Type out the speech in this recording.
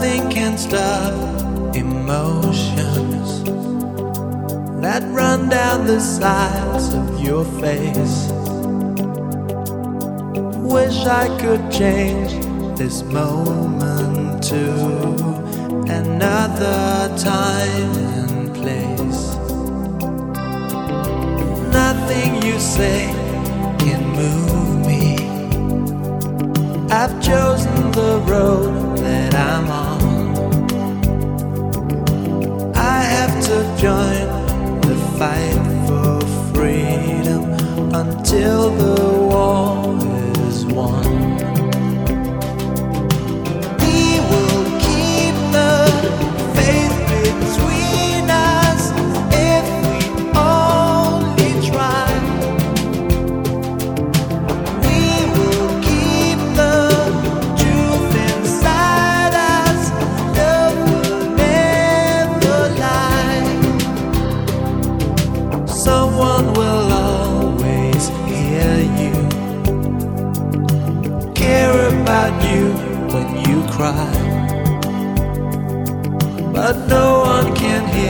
mixed stop emotions that run down the sides of your face. Wish I could change this moment to another time and place. Nothing you say can move me. I've chosen join the fight for freedom until the Someone will always hear you, care about you when you cry. But no one can hear.